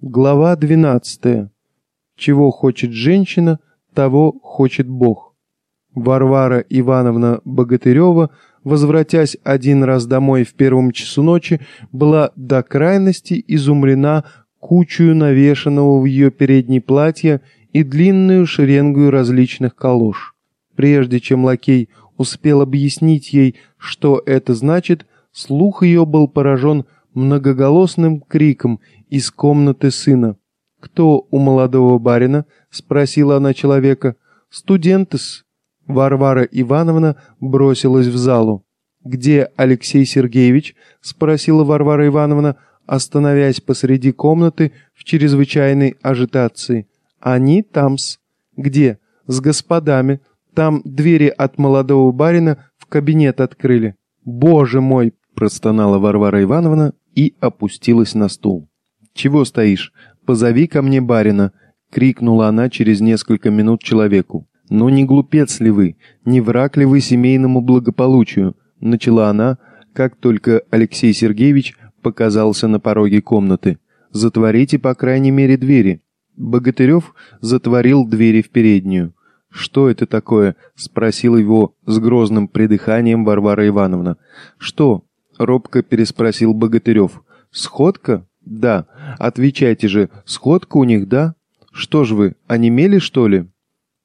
Глава 12. Чего хочет женщина, того хочет Бог. Варвара Ивановна Богатырева, возвратясь один раз домой в первом часу ночи, была до крайности изумлена кучью навешанного в ее передней платья и длинную шеренгу различных колош. Прежде чем лакей успел объяснить ей, что это значит, слух ее был поражен многоголосным криком из комнаты сына. «Кто у молодого барина?» — спросила она человека. «Студентес». Варвара Ивановна бросилась в залу. «Где Алексей Сергеевич?» — спросила Варвара Ивановна, остановясь посреди комнаты в чрезвычайной ажитации. «Они там-с». «Где?» «С господами. Там двери от молодого барина в кабинет открыли». «Боже мой!» — простонала Варвара Ивановна и опустилась на стул. «Чего стоишь? Позови ко мне барина!» — крикнула она через несколько минут человеку. «Но не глупец ли вы? Не враг ли вы семейному благополучию?» — начала она, как только Алексей Сергеевич показался на пороге комнаты. «Затворите, по крайней мере, двери». Богатырев затворил двери в переднюю. «Что это такое?» — спросил его с грозным придыханием Варвара Ивановна. «Что?» — робко переспросил Богатырев. «Сходка?» «Да. Отвечайте же, сходка у них, да? Что ж вы, онемели, что ли?»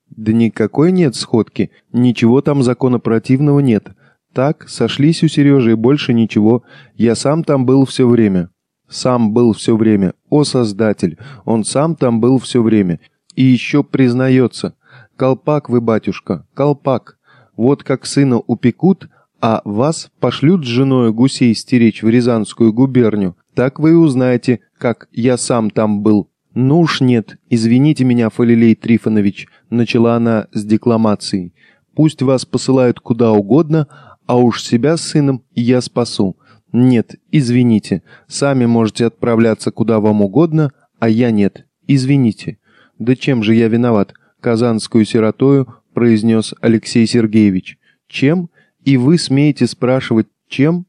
«Да никакой нет сходки, ничего там законопротивного нет. Так, сошлись у Сережи и больше ничего. Я сам там был все время». «Сам был все время. О, Создатель! Он сам там был все время. И еще признается. Колпак вы, батюшка, колпак. Вот как сына упекут, а вас пошлют с женой гусей стеречь в Рязанскую губернию, так вы и узнаете, как я сам там был. Ну уж нет, извините меня, Фалилей Трифонович, начала она с декламацией. Пусть вас посылают куда угодно, а уж себя с сыном я спасу. Нет, извините, сами можете отправляться куда вам угодно, а я нет, извините. Да чем же я виноват? Казанскую сиротою произнес Алексей Сергеевич. Чем? И вы смеете спрашивать, чем?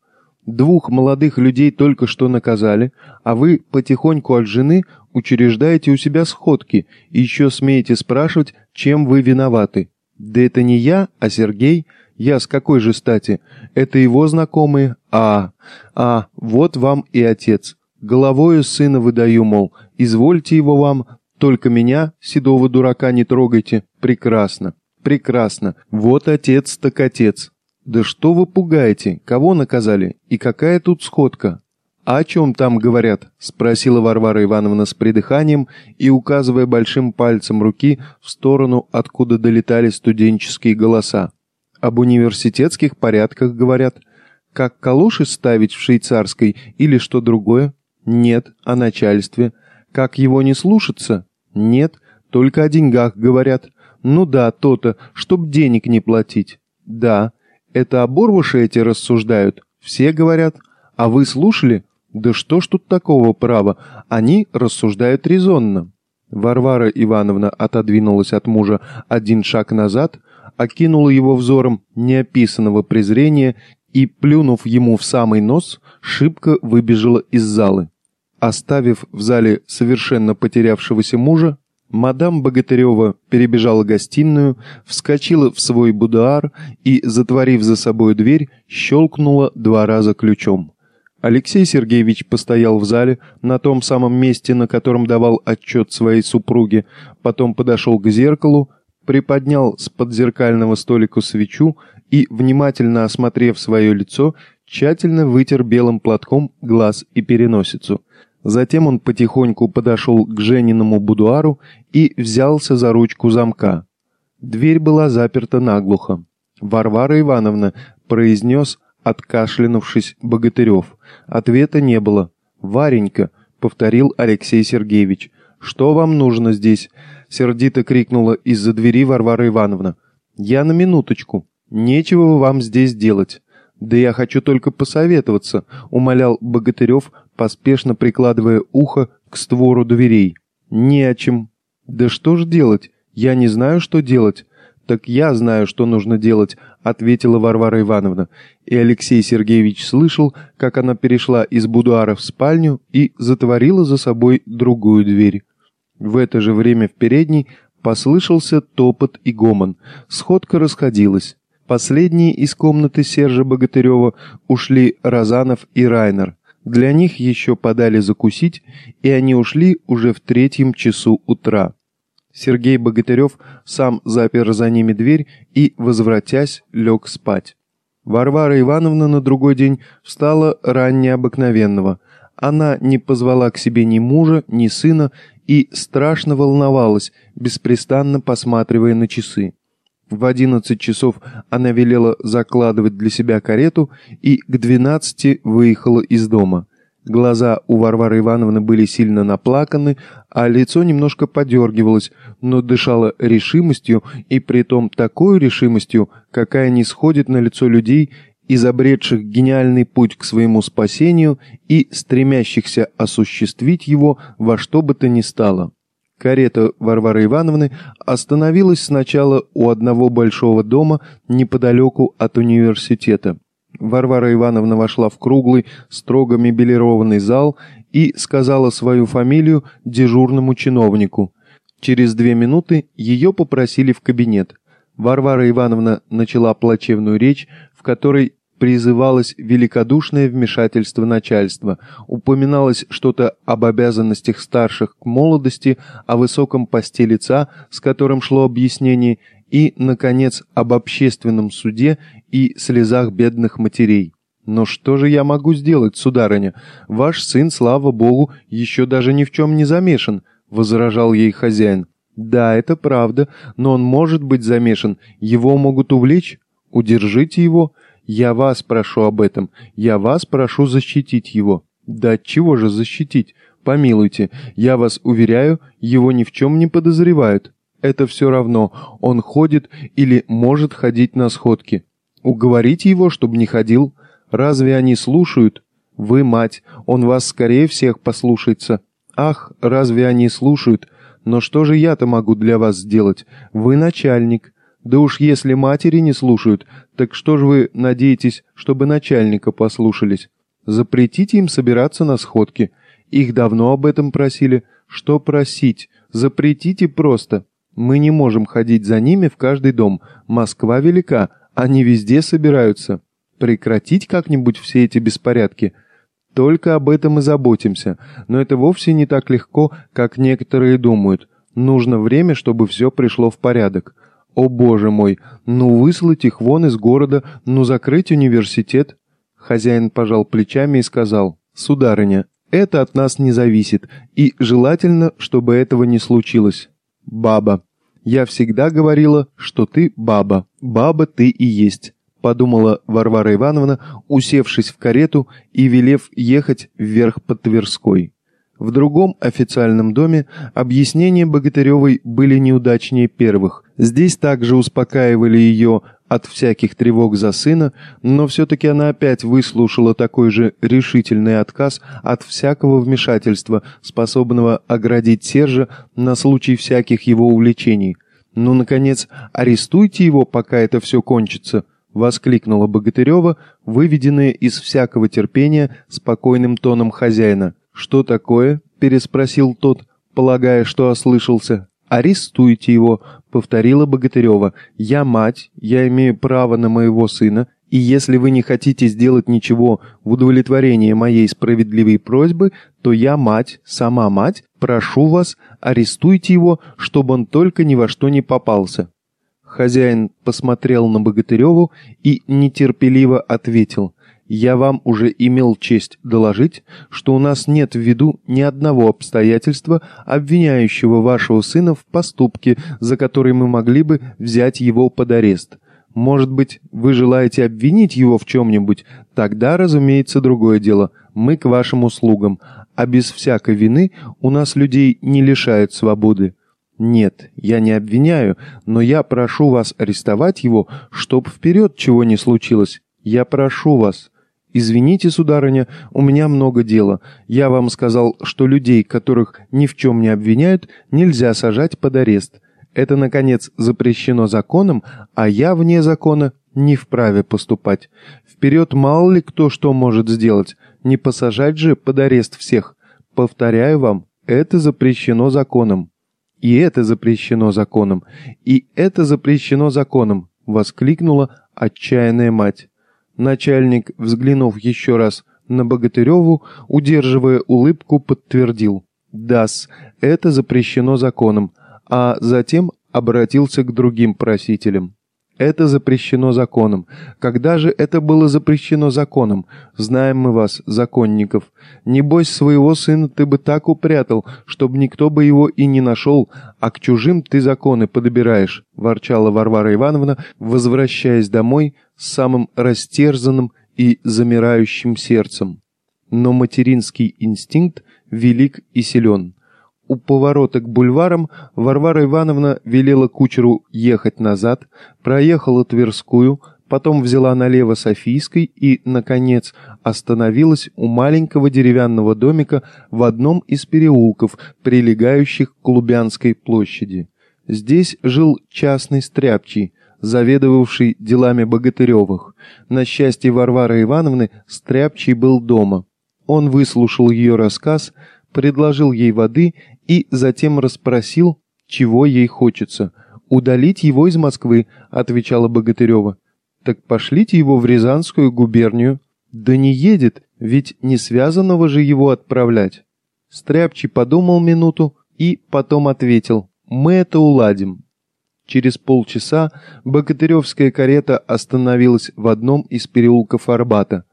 Двух молодых людей только что наказали, а вы потихоньку от жены учреждаете у себя сходки и еще смеете спрашивать, чем вы виноваты. Да это не я, а Сергей. Я с какой же стати? Это его знакомые. А, а, вот вам и отец. Головою сына выдаю, мол, извольте его вам, только меня, седого дурака, не трогайте. Прекрасно, прекрасно. Вот отец так отец. «Да что вы пугаете? Кого наказали? И какая тут сходка?» «А о чем там говорят?» — спросила Варвара Ивановна с придыханием и указывая большим пальцем руки в сторону, откуда долетали студенческие голоса. «Об университетских порядках говорят. Как калоши ставить в швейцарской или что другое? Нет. О начальстве. Как его не слушаться? Нет. Только о деньгах говорят. Ну да, то-то, чтоб денег не платить. Да. Это оборвыши эти рассуждают? Все говорят. А вы слушали? Да что ж тут такого права? Они рассуждают резонно. Варвара Ивановна отодвинулась от мужа один шаг назад, окинула его взором неописанного презрения и, плюнув ему в самый нос, шибко выбежала из залы. Оставив в зале совершенно потерявшегося мужа, Мадам Богатырева перебежала гостиную, вскочила в свой будуар и, затворив за собой дверь, щелкнула два раза ключом. Алексей Сергеевич постоял в зале, на том самом месте, на котором давал отчет своей супруге, потом подошел к зеркалу, приподнял с подзеркального столика свечу и, внимательно осмотрев свое лицо, тщательно вытер белым платком глаз и переносицу – Затем он потихоньку подошел к Жениному будуару и взялся за ручку замка. Дверь была заперта наглухо. «Варвара Ивановна», — произнес, откашлянувшись Богатырев. Ответа не было. «Варенька», — повторил Алексей Сергеевич. «Что вам нужно здесь?» — сердито крикнула из-за двери Варвара Ивановна. «Я на минуточку. Нечего вам здесь делать». «Да я хочу только посоветоваться», — умолял Богатырев, поспешно прикладывая ухо к створу дверей. «Не о чем». «Да что ж делать? Я не знаю, что делать». «Так я знаю, что нужно делать», — ответила Варвара Ивановна, и Алексей Сергеевич слышал, как она перешла из будуара в спальню и затворила за собой другую дверь. В это же время в передней послышался топот и гомон. Сходка расходилась. Последние из комнаты Сержа Богатырева ушли Розанов и Райнер. Для них еще подали закусить, и они ушли уже в третьем часу утра. Сергей Богатырев сам запер за ними дверь и, возвратясь, лег спать. Варвара Ивановна на другой день встала ранее обыкновенного. Она не позвала к себе ни мужа, ни сына и страшно волновалась, беспрестанно посматривая на часы. В одиннадцать часов она велела закладывать для себя карету и к двенадцати выехала из дома. Глаза у Варвары Ивановны были сильно наплаканы, а лицо немножко подергивалось, но дышало решимостью, и притом такой решимостью, какая не сходит на лицо людей, изобретших гениальный путь к своему спасению и стремящихся осуществить его во что бы то ни стало. Карета Варвары Ивановны остановилась сначала у одного большого дома неподалеку от университета. Варвара Ивановна вошла в круглый, строго мебелированный зал и сказала свою фамилию дежурному чиновнику. Через две минуты ее попросили в кабинет. Варвара Ивановна начала плачевную речь, в которой призывалось великодушное вмешательство начальства, упоминалось что-то об обязанностях старших к молодости, о высоком посте лица, с которым шло объяснение, и, наконец, об общественном суде и слезах бедных матерей. «Но что же я могу сделать, сударыня? Ваш сын, слава богу, еще даже ни в чем не замешан», — возражал ей хозяин. «Да, это правда, но он может быть замешан. Его могут увлечь. Удержите его. Я вас прошу об этом. Я вас прошу защитить его». «Да чего же защитить? Помилуйте, я вас уверяю, его ни в чем не подозревают это все равно, он ходит или может ходить на сходки. Уговорите его, чтобы не ходил. Разве они слушают? Вы мать, он вас скорее всех послушается. Ах, разве они слушают? Но что же я-то могу для вас сделать? Вы начальник. Да уж если матери не слушают, так что же вы надеетесь, чтобы начальника послушались? Запретите им собираться на сходки. Их давно об этом просили. Что просить? Запретите просто. Мы не можем ходить за ними в каждый дом. Москва велика, они везде собираются. Прекратить как-нибудь все эти беспорядки. Только об этом и заботимся. Но это вовсе не так легко, как некоторые думают. Нужно время, чтобы все пришло в порядок. О боже мой, ну выслать их вон из города, ну закрыть университет. Хозяин пожал плечами и сказал, «Сударыня, это от нас не зависит, и желательно, чтобы этого не случилось баба. Я всегда говорила, что ты баба. Баба ты и есть», — подумала Варвара Ивановна, усевшись в карету и велев ехать вверх по Тверской. В другом официальном доме объяснения Богатыревой были неудачнее первых. Здесь также успокаивали ее от всяких тревог за сына, но все-таки она опять выслушала такой же решительный отказ от всякого вмешательства, способного оградить Сержа на случай всяких его увлечений. «Ну, наконец, арестуйте его, пока это все кончится», — воскликнула Богатырева, выведенная из всякого терпения спокойным тоном хозяина. «Что такое?» — переспросил тот, полагая, что ослышался. «Арестуйте его», — повторила Богатырева. «Я мать, я имею право на моего сына, и если вы не хотите сделать ничего в удовлетворение моей справедливой просьбы, то я мать, сама мать, прошу вас, арестуйте его, чтобы он только ни во что не попался». Хозяин посмотрел на Богатыреву и нетерпеливо ответил. Я вам уже имел честь доложить, что у нас нет в виду ни одного обстоятельства, обвиняющего вашего сына в поступке, за который мы могли бы взять его под арест. Может быть, вы желаете обвинить его в чем-нибудь? Тогда, разумеется, другое дело. Мы к вашим услугам. А без всякой вины у нас людей не лишают свободы. Нет, я не обвиняю, но я прошу вас арестовать его, чтоб вперед чего не случилось. Я прошу вас. «Извините, сударыня, у меня много дела. Я вам сказал, что людей, которых ни в чем не обвиняют, нельзя сажать под арест. Это, наконец, запрещено законом, а я вне закона не вправе поступать. Вперед мало ли кто что может сделать, не посажать же под арест всех. Повторяю вам, это запрещено законом. И это запрещено законом. И это запрещено законом, воскликнула отчаянная мать. Начальник, взглянув еще раз на Богатыреву, удерживая улыбку, подтвердил. «Дас, это запрещено законом», а затем обратился к другим просителям. Это запрещено законом. Когда же это было запрещено законом? Знаем мы вас, законников. Небось, своего сына ты бы так упрятал, чтобы никто бы его и не нашел, а к чужим ты законы подобираешь», — ворчала Варвара Ивановна, возвращаясь домой с самым растерзанным и замирающим сердцем. Но материнский инстинкт велик и силен. У поворота к бульварам Варвара Ивановна велела кучеру ехать назад, проехала Тверскую, потом взяла налево Софийской и, наконец, остановилась у маленького деревянного домика в одном из переулков, прилегающих к Лубянской площади. Здесь жил частный стряпчий, заведовавший делами Богатыревых. На счастье Варвары Ивановны стряпчий был дома. Он выслушал ее рассказ, предложил ей воды и затем расспросил, чего ей хочется. «Удалить его из Москвы», — отвечала Богатырева. «Так пошлите его в Рязанскую губернию». «Да не едет, ведь не связанного же его отправлять». Стряпчий подумал минуту и потом ответил «Мы это уладим». Через полчаса богатыревская карета остановилась в одном из переулков Арбата.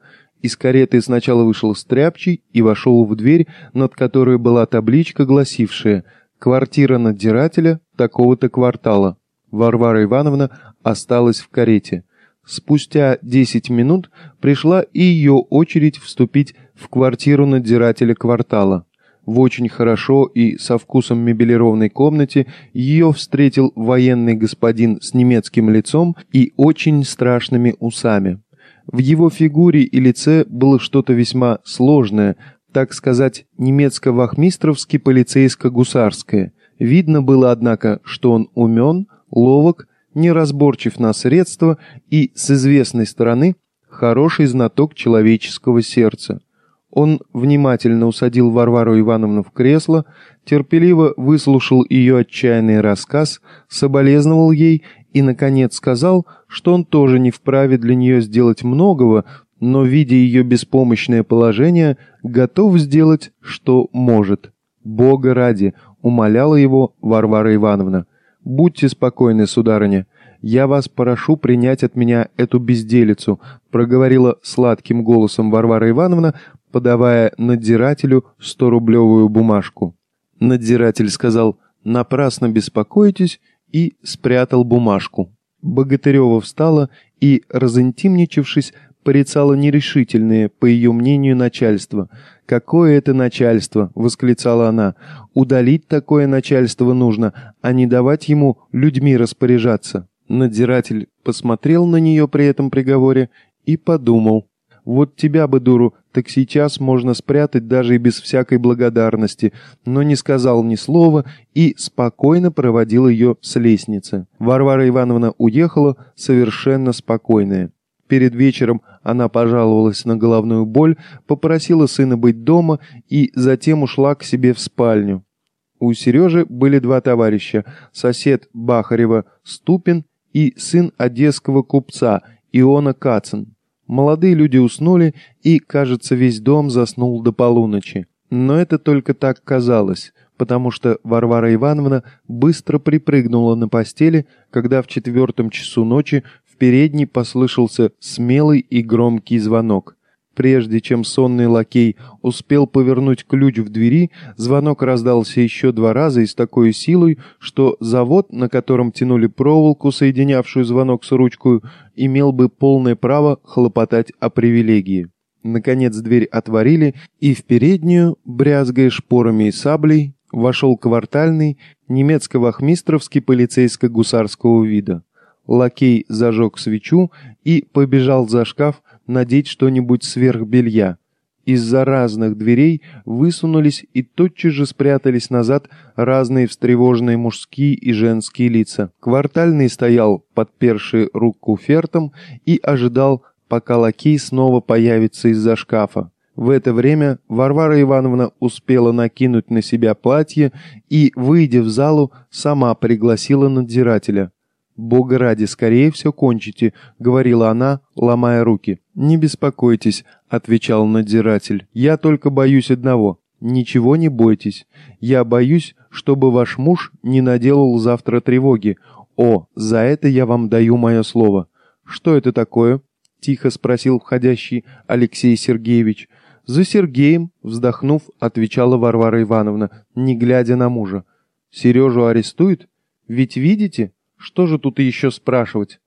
Из кареты сначала вышел Стряпчий и вошел в дверь, над которой была табличка, гласившая «Квартира надзирателя такого-то квартала». Варвара Ивановна осталась в карете. Спустя десять минут пришла и ее очередь вступить в квартиру надзирателя квартала. В очень хорошо и со вкусом мебелированной комнате ее встретил военный господин с немецким лицом и очень страшными усами. В его фигуре и лице было что-то весьма сложное, так сказать, немецко-вахмистровски полицейско-гусарское. Видно было, однако, что он умен, ловок, неразборчив на средства и, с известной стороны, хороший знаток человеческого сердца. Он внимательно усадил Варвару Ивановну в кресло, терпеливо выслушал ее отчаянный рассказ, соболезновал ей и, наконец, сказал, что он тоже не вправе для нее сделать многого, но, видя ее беспомощное положение, готов сделать, что может. «Бога ради!» — умоляла его Варвара Ивановна. «Будьте спокойны, сударыня. Я вас прошу принять от меня эту безделицу», — проговорила сладким голосом Варвара Ивановна, подавая надзирателю сто-рублевую бумажку. Надзиратель сказал «Напрасно беспокойтесь» и спрятал бумажку. Богатырева встала и, разинтимничавшись, порицала нерешительные, по ее мнению, начальство. «Какое это начальство?» — восклицала она. «Удалить такое начальство нужно, а не давать ему людьми распоряжаться». Надзиратель посмотрел на нее при этом приговоре и подумал. Вот тебя бы, дуру, так сейчас можно спрятать даже и без всякой благодарности, но не сказал ни слова и спокойно проводил ее с лестницы. Варвара Ивановна уехала совершенно спокойная. Перед вечером она пожаловалась на головную боль, попросила сына быть дома и затем ушла к себе в спальню. У Сережи были два товарища, сосед Бахарева Ступин и сын одесского купца Иона Кацин. Молодые люди уснули, и, кажется, весь дом заснул до полуночи. Но это только так казалось, потому что Варвара Ивановна быстро припрыгнула на постели, когда в четвертом часу ночи в передней послышался смелый и громкий звонок. Прежде чем сонный лакей успел повернуть ключ в двери, звонок раздался еще два раза и с такой силой, что завод, на котором тянули проволоку, соединявшую звонок с ручкой, имел бы полное право хлопотать о привилегии. Наконец дверь отворили, и в переднюю, брязгая шпорами и саблей, вошел квартальный немецко-вахмистровский полицейско-гусарского вида. Лакей зажег свечу и побежал за шкаф, надеть что-нибудь сверх белья. Из-за разных дверей высунулись и тотчас же спрятались назад разные встревоженные мужские и женские лица. Квартальный стоял, подперший руку фертом, и ожидал, пока лакей снова появится из-за шкафа. В это время Варвара Ивановна успела накинуть на себя платье и, выйдя в залу, сама пригласила надзирателя. «Бога ради, скорее все кончите», — говорила она, ломая руки. «Не беспокойтесь», — отвечал надзиратель. «Я только боюсь одного. Ничего не бойтесь. Я боюсь, чтобы ваш муж не наделал завтра тревоги. О, за это я вам даю мое слово». «Что это такое?» — тихо спросил входящий Алексей Сергеевич. «За Сергеем», — вздохнув, отвечала Варвара Ивановна, не глядя на мужа. «Сережу арестуют? Ведь видите?» Что же тут еще спрашивать?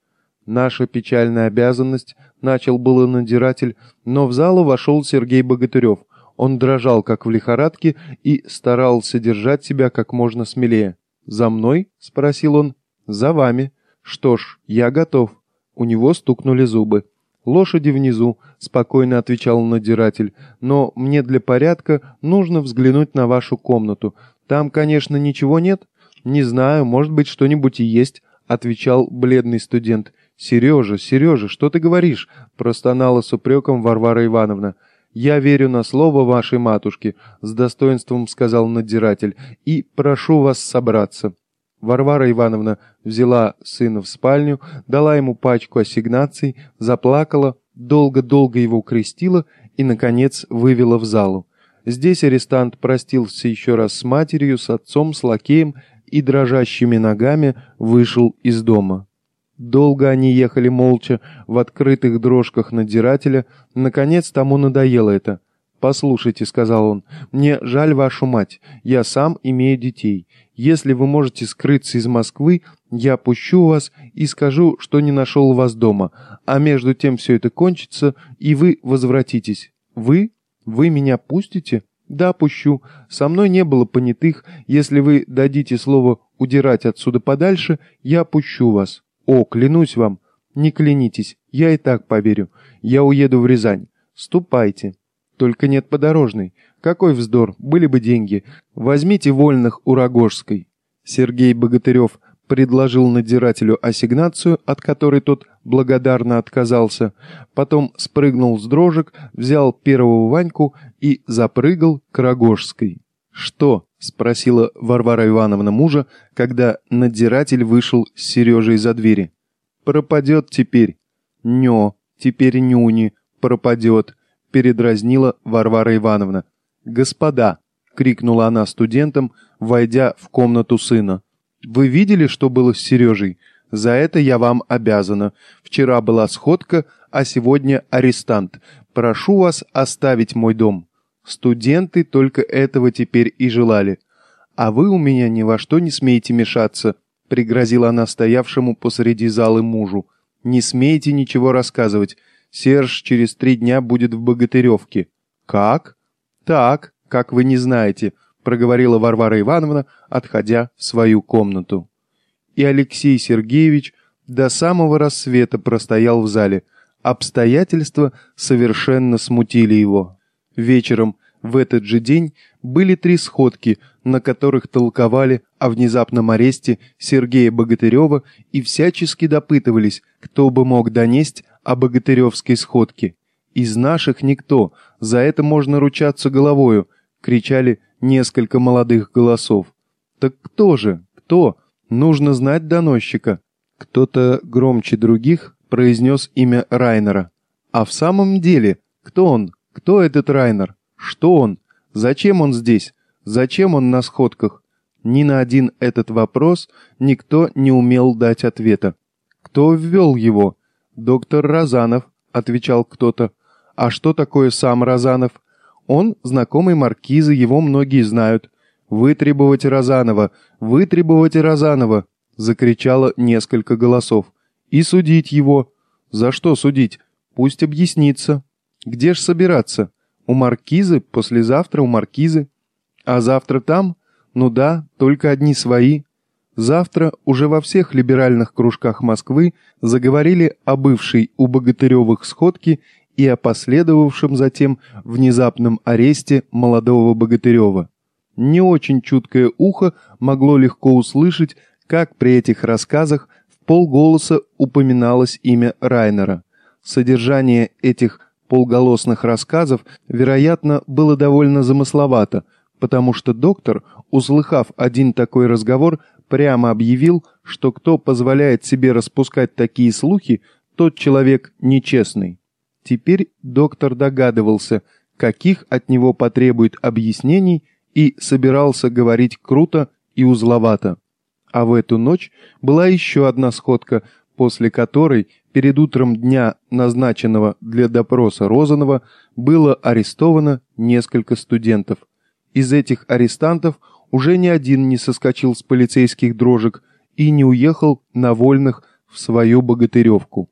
Наша печальная обязанность, начал было надзиратель, но в залу вошел Сергей Богатырев. Он дрожал, как в лихорадке, и старался держать себя как можно смелее. «За мной?» — спросил он. «За вами». «Что ж, я готов». У него стукнули зубы. «Лошади внизу», — спокойно отвечал надзиратель. «Но мне для порядка нужно взглянуть на вашу комнату. Там, конечно, ничего нет?» «Не знаю, может быть, что-нибудь и есть», — отвечал бледный студент. «Сережа, Сережа, что ты говоришь?» — простонала с упреком Варвара Ивановна. «Я верю на слово вашей матушки», — с достоинством сказал надзиратель, — «и прошу вас собраться». Варвара Ивановна взяла сына в спальню, дала ему пачку ассигнаций, заплакала, долго-долго его крестила и, наконец, вывела в залу. Здесь арестант простился еще раз с матерью, с отцом, с лакеем и дрожащими ногами вышел из дома. Долго они ехали молча в открытых дрожках надзирателя, наконец тому надоело это. «Послушайте», — сказал он, — «мне жаль вашу мать, я сам имею детей. Если вы можете скрыться из Москвы, я пущу вас и скажу, что не нашел вас дома, а между тем все это кончится, и вы возвратитесь. Вы? Вы меня пустите?» «Да, пущу. Со мной не было понятых. Если вы дадите слово удирать отсюда подальше, я пущу вас. О, клянусь вам. Не клянитесь, я и так поверю. Я уеду в Рязань. Ступайте. Только нет подорожной. Какой вздор, были бы деньги. Возьмите вольных у Рогожской». Сергей Богатырев предложил надзирателю ассигнацию, от которой тот благодарно отказался, потом спрыгнул с дрожек, взял первого Ваньку и запрыгал к Рогожской. «Что?» — спросила Варвара Ивановна мужа, когда надзиратель вышел с Сережей за двери. «Пропадет теперь». «Нё, теперь нюни, пропадет», — передразнила Варвара Ивановна. «Господа!» — крикнула она студентам, войдя в комнату сына. Вы видели, что было с Сережей? За это я вам обязана. Вчера была сходка, а сегодня арестант. Прошу вас оставить мой дом. Студенты только этого теперь и желали. А вы у меня ни во что не смеете мешаться, пригрозила она стоявшему посреди залы мужу. Не смейте ничего рассказывать. Серж через три дня будет в Богатыревке. Как? Так, как вы не знаете проговорила Варвара Ивановна, отходя в свою комнату. И Алексей Сергеевич до самого рассвета простоял в зале. Обстоятельства совершенно смутили его. Вечером в этот же день были три сходки, на которых толковали о внезапном аресте Сергея Богатырева и всячески допытывались, кто бы мог донесть о Богатыревской сходке. «Из наших никто, за это можно ручаться головою», — кричали несколько молодых голосов. Так кто же? Кто? Нужно знать доносчика. Кто-то громче других произнес имя Райнера. А в самом деле, кто он? Кто этот Райнер? Что он? Зачем он здесь? Зачем он на сходках? Ни на один этот вопрос никто не умел дать ответа. Кто ввел его? Доктор Разанов, отвечал кто-то. А что такое сам Разанов? Он знакомый маркиза, его многие знают. «Вытребовать Розанова! Вытребовать Розанова!» — закричало несколько голосов. «И судить его!» «За что судить? Пусть объяснится!» «Где ж собираться? У маркизы, послезавтра у маркизы. А завтра там? Ну да, только одни свои». Завтра уже во всех либеральных кружках Москвы заговорили о бывшей у Богатыревых сходке и о последовавшем затем внезапном аресте молодого Богатырева. Не очень чуткое ухо могло легко услышать, как при этих рассказах в полголоса упоминалось имя Райнера. Содержание этих полголосных рассказов, вероятно, было довольно замысловато, потому что доктор, услыхав один такой разговор, прямо объявил, что кто позволяет себе распускать такие слухи, тот человек нечестный. Теперь доктор догадывался, каких от него потребует объяснений, и собирался говорить круто и узловато. А в эту ночь была еще одна сходка, после которой перед утром дня, назначенного для допроса Розанова, было арестовано несколько студентов. Из этих арестантов уже ни один не соскочил с полицейских дрожек и не уехал на вольных в свою богатыревку.